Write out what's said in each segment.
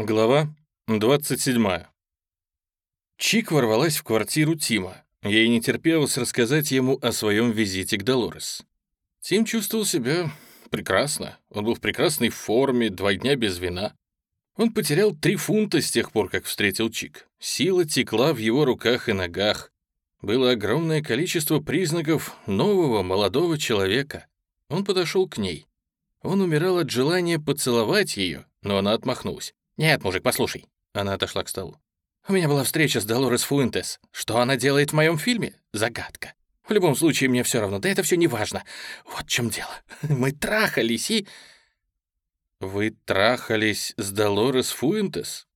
Глава 27. Чик ворвалась в квартиру Тима. Ей не терпелось рассказать ему о своем визите к Долорес. Тим чувствовал себя прекрасно. Он был в прекрасной форме, два дня без вина. Он потерял три фунта с тех пор, как встретил Чик. Сила текла в его руках и ногах. Было огромное количество признаков нового молодого человека. Он подошел к ней. Он умирал от желания поцеловать ее, но она отмахнулась. «Нет, мужик, послушай». Она отошла к столу. «У меня была встреча с Долорес Фуэнтес. Что она делает в моем фильме? Загадка. В любом случае, мне все равно. Да это все не важно. Вот в чем дело. Мы трахались и...» «Вы трахались с Долорес Фуэнтес?»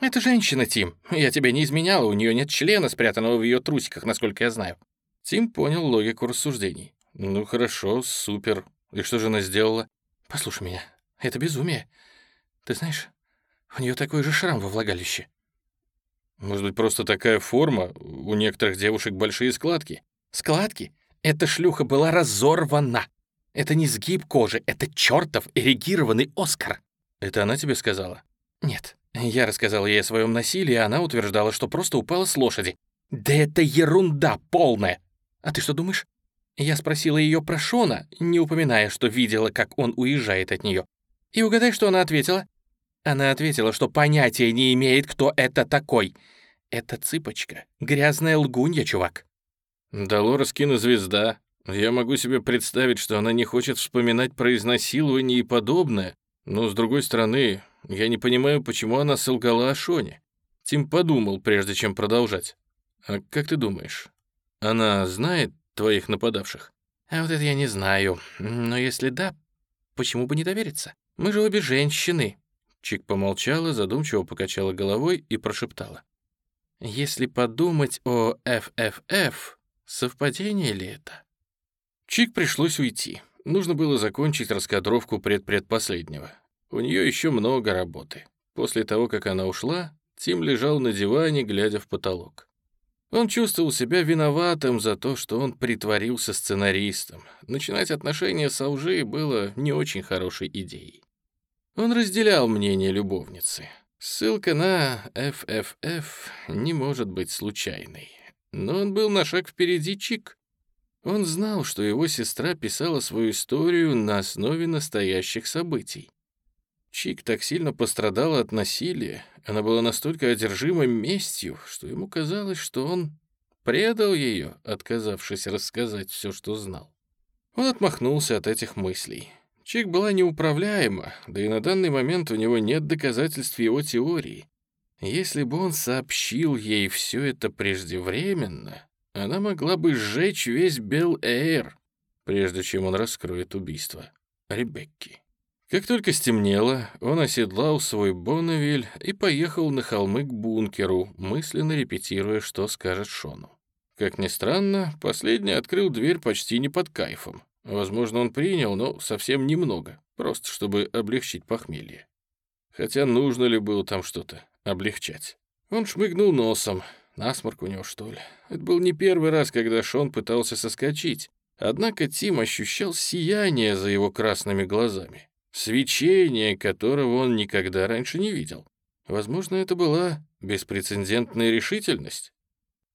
«Это женщина, Тим. Я тебя не изменяла, у нее нет члена, спрятанного в ее трусиках, насколько я знаю». Тим понял логику рассуждений. «Ну хорошо, супер. И что же она сделала?» «Послушай меня, это безумие. Ты знаешь, у нее такой же шрам во влагалище. Может быть, просто такая форма? У некоторых девушек большие складки. Складки? Эта шлюха была разорвана. Это не сгиб кожи, это чертов эрегированный Оскар. Это она тебе сказала? Нет. Я рассказал ей о своем насилии, а она утверждала, что просто упала с лошади. Да это ерунда полная. А ты что думаешь? Я спросила ее про Шона, не упоминая, что видела, как он уезжает от нее. И угадай, что она ответила? Она ответила, что понятия не имеет, кто это такой. Это цыпочка. Грязная лгунья, чувак. Долорес кинозвезда. Я могу себе представить, что она не хочет вспоминать про изнасилование и подобное. Но, с другой стороны, я не понимаю, почему она солгала о Шоне. Тим подумал, прежде чем продолжать. А как ты думаешь, она знает твоих нападавших? А вот это я не знаю. Но если да, почему бы не довериться? Мы же обе женщины, Чик помолчала, задумчиво покачала головой и прошептала. «Если подумать о ФФФ, совпадение ли это?» Чик пришлось уйти. Нужно было закончить раскадровку предпредпоследнего. У нее еще много работы. После того, как она ушла, Тим лежал на диване, глядя в потолок. Он чувствовал себя виноватым за то, что он притворился сценаристом. Начинать отношения с Алжи было не очень хорошей идеей. Он разделял мнение любовницы. Ссылка на FFF не может быть случайной. Но он был на шаг впереди Чик. Он знал, что его сестра писала свою историю на основе настоящих событий. Чик так сильно пострадала от насилия, она была настолько одержима местью, что ему казалось, что он предал ее, отказавшись рассказать все, что знал. Он отмахнулся от этих мыслей. Чик была неуправляема, да и на данный момент у него нет доказательств его теории. Если бы он сообщил ей все это преждевременно, она могла бы сжечь весь Бел-Эйр, прежде чем он раскроет убийство Ребекки. Как только стемнело, он оседлал свой Бонневиль и поехал на холмы к бункеру, мысленно репетируя, что скажет Шону. Как ни странно, последний открыл дверь почти не под кайфом. Возможно, он принял, но совсем немного, просто чтобы облегчить похмелье. Хотя нужно ли было там что-то облегчать? Он шмыгнул носом. Насморк у него, что ли? Это был не первый раз, когда Шон пытался соскочить. Однако Тим ощущал сияние за его красными глазами. Свечение, которого он никогда раньше не видел. Возможно, это была беспрецедентная решительность.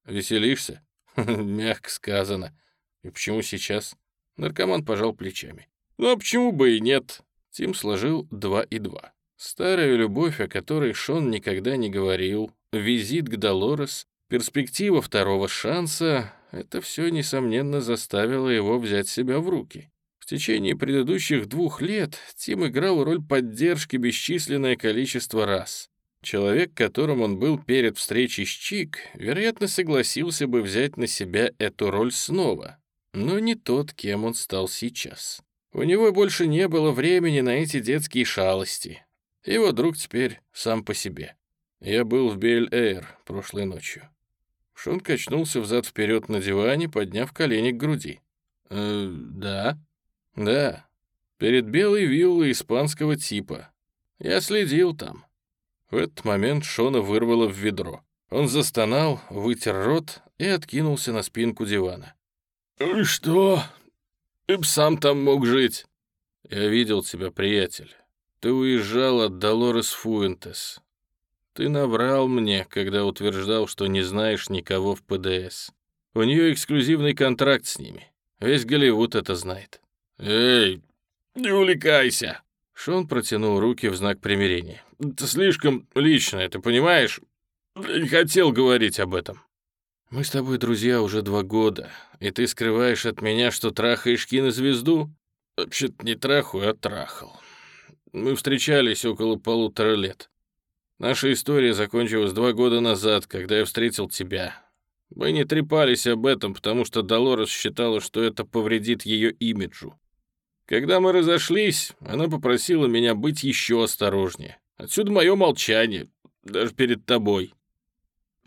«Веселишься?» Мягко сказано. И почему сейчас? Наркоман пожал плечами. «Ну а почему бы и нет?» Тим сложил два и два. Старая любовь, о которой Шон никогда не говорил, визит к Долорес, перспектива второго шанса — это все, несомненно, заставило его взять себя в руки. В течение предыдущих двух лет Тим играл роль поддержки бесчисленное количество раз. Человек, которым он был перед встречей с Чик, вероятно, согласился бы взять на себя эту роль снова, но не тот, кем он стал сейчас. У него больше не было времени на эти детские шалости. Его друг теперь сам по себе. Я был в Бель-Эйр прошлой ночью. Шон качнулся взад-вперед на диване, подняв колени к груди. «Э, да?» «Да. Перед белой виллой испанского типа. Я следил там». В этот момент Шона вырвало в ведро. Он застонал, вытер рот и откинулся на спинку дивана. «И что? Ты б сам там мог жить». «Я видел тебя, приятель. ты уезжал от Долорес Фуэнтес. Ты наврал мне, когда утверждал, что не знаешь никого в ПДС. У нее эксклюзивный контракт с ними. Весь Голливуд это знает. Эй, не увлекайся!» Шон протянул руки в знак примирения. «Это слишком личное, ты понимаешь? Я не хотел говорить об этом». «Мы с тобой друзья уже два года, и ты скрываешь от меня, что трахаешь кинозвезду?» «Вообще-то не трахаю, а трахал. Мы встречались около полутора лет. Наша история закончилась два года назад, когда я встретил тебя. Мы не трепались об этом, потому что Долорес считала, что это повредит ее имиджу. Когда мы разошлись, она попросила меня быть еще осторожнее. Отсюда мое молчание, даже перед тобой.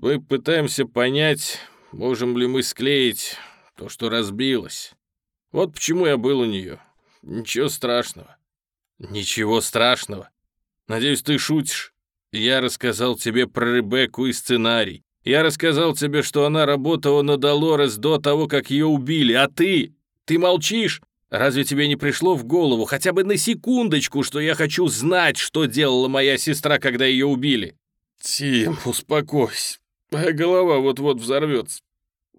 Мы пытаемся понять, можем ли мы склеить то, что разбилось. Вот почему я был у нее. Ничего страшного. Ничего страшного. Надеюсь, ты шутишь. Я рассказал тебе про Ребекку и сценарий. Я рассказал тебе, что она работала на Долорес до того, как ее убили. А ты? Ты молчишь? Разве тебе не пришло в голову хотя бы на секундочку, что я хочу знать, что делала моя сестра, когда ее убили? Тим, успокойся. Голова вот-вот взорвется.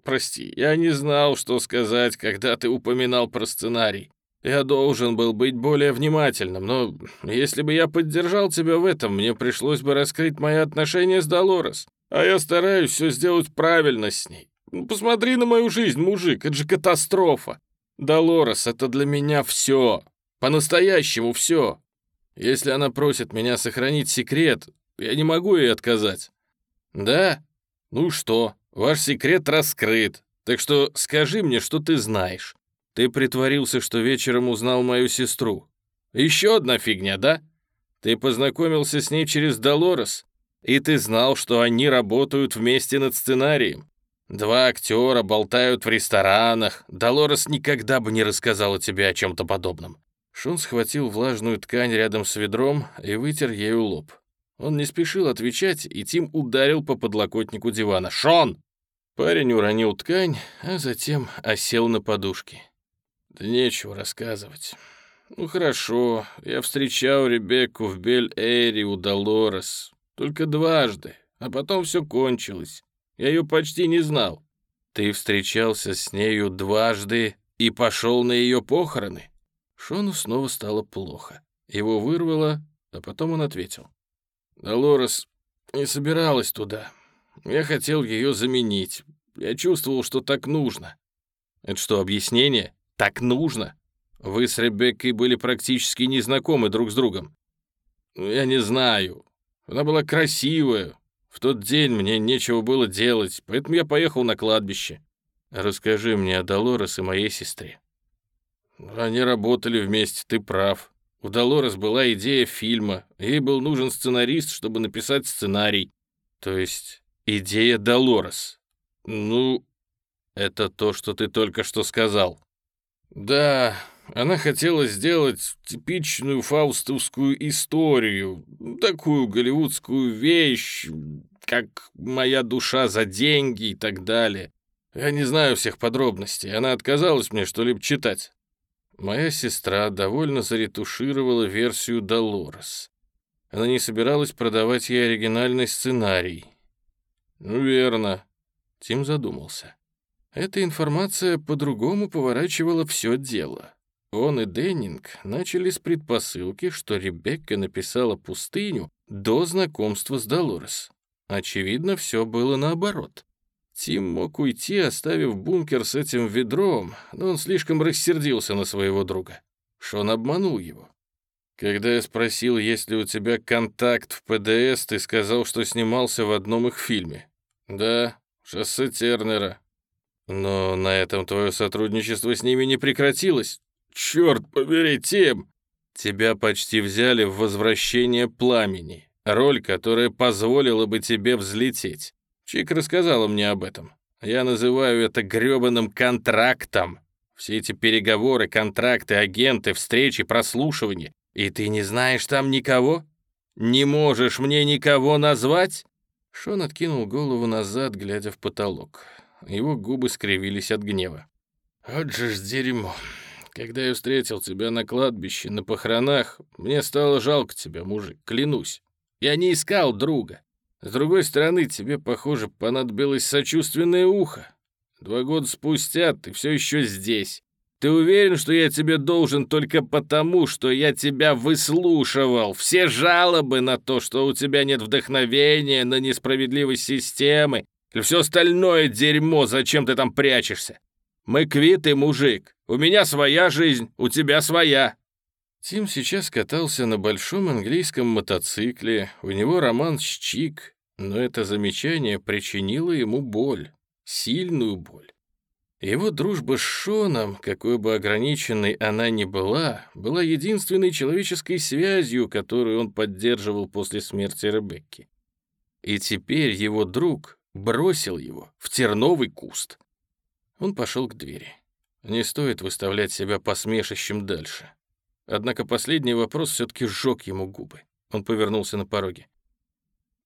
Прости, я не знал, что сказать, когда ты упоминал про сценарий. Я должен был быть более внимательным, но если бы я поддержал тебя в этом, мне пришлось бы раскрыть мои отношения с Долорес. А я стараюсь все сделать правильно с ней. Ну, посмотри на мою жизнь, мужик, это же катастрофа. Долорес — это для меня все. По-настоящему все. Если она просит меня сохранить секрет, я не могу ей отказать. Да? Ну что, ваш секрет раскрыт. Так что скажи мне, что ты знаешь. Ты притворился, что вечером узнал мою сестру. Еще одна фигня, да? Ты познакомился с ней через Долорес, и ты знал, что они работают вместе над сценарием. Два актера болтают в ресторанах. Долорес никогда бы не рассказала тебе о чем-то подобном. Шон схватил влажную ткань рядом с ведром и вытер ею лоб. Он не спешил отвечать, и Тим ударил по подлокотнику дивана. «Шон!» Парень уронил ткань, а затем осел на подушке. Да нечего рассказывать. Ну хорошо, я встречал Ребекку в Бель-Эйре у Долорес. Только дважды, а потом все кончилось. Я ее почти не знал. Ты встречался с нею дважды и пошел на ее похороны? Шону снова стало плохо. Его вырвало, а потом он ответил. Долорес не собиралась туда. Я хотел ее заменить. Я чувствовал, что так нужно. Это что, объяснение? Так нужно. Вы с Ребеккой были практически незнакомы друг с другом. Ну, я не знаю. Она была красивая. В тот день мне нечего было делать, поэтому я поехал на кладбище. Расскажи мне о Долорес и моей сестре. Они работали вместе, ты прав. У Долорес была идея фильма. Ей был нужен сценарист, чтобы написать сценарий. То есть идея Долорес. Ну, это то, что ты только что сказал. Да, она хотела сделать типичную фаустовскую историю, такую голливудскую вещь, как «Моя душа за деньги» и так далее. Я не знаю всех подробностей, она отказалась мне что-либо читать. Моя сестра довольно заретушировала версию Долорес. Она не собиралась продавать ей оригинальный сценарий. «Ну, верно», — Тим задумался. Эта информация по-другому поворачивала все дело. Он и Деннинг начали с предпосылки, что Ребекка написала «Пустыню» до знакомства с Долорес. Очевидно, все было наоборот. Тим мог уйти, оставив бункер с этим ведром, но он слишком рассердился на своего друга. Шон обманул его. Когда я спросил, есть ли у тебя контакт в ПДС, ты сказал, что снимался в одном их фильме. Да, «Шоссе Тернера», но на этом твое сотрудничество с ними не прекратилось. Черт побери, Тим! Тебя почти взяли в возвращение пламени, роль, которая позволила бы тебе взлететь. Чик рассказала мне об этом. Я называю это грёбаным контрактом. Все эти переговоры, контракты, агенты, встречи, прослушивания. И ты не знаешь там никого? Не можешь мне никого назвать?» Шон откинул голову назад, глядя в потолок. Его губы скривились от гнева. «Вот же ж дерьмо! Когда я встретил тебя на кладбище, на похоронах, мне стало жалко тебя, мужик, клянусь. Я не искал друга. С другой стороны, тебе, похоже, понадобилось сочувственное ухо. Два года спустя ты все еще здесь. Ты уверен, что я тебе должен только потому, что я тебя выслушивал? Все жалобы на то, что у тебя нет вдохновения, на несправедливость системы, или все остальное дерьмо, зачем ты там прячешься? Мы квиты, мужик. У меня своя жизнь, у тебя своя». Тим сейчас катался на большом английском мотоцикле, у него роман с Чик, но это замечание причинило ему боль, сильную боль. Его дружба с Шоном, какой бы ограниченной она ни была, была единственной человеческой связью, которую он поддерживал после смерти Ребекки. И теперь его друг бросил его в терновый куст. Он пошел к двери. Не стоит выставлять себя посмешищем дальше. Однако последний вопрос все-таки сжег ему губы. Он повернулся на пороге.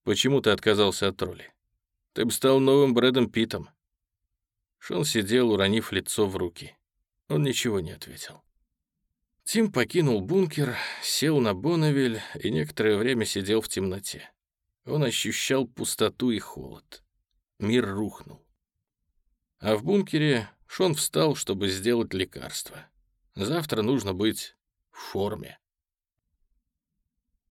«Почему ты отказался от роли? Ты бы стал новым Брэдом Питом. Шон сидел, уронив лицо в руки. Он ничего не ответил. Тим покинул бункер, сел на Бонневиль и некоторое время сидел в темноте. Он ощущал пустоту и холод. Мир рухнул. А в бункере Шон встал, чтобы сделать лекарство. Завтра нужно быть в форме.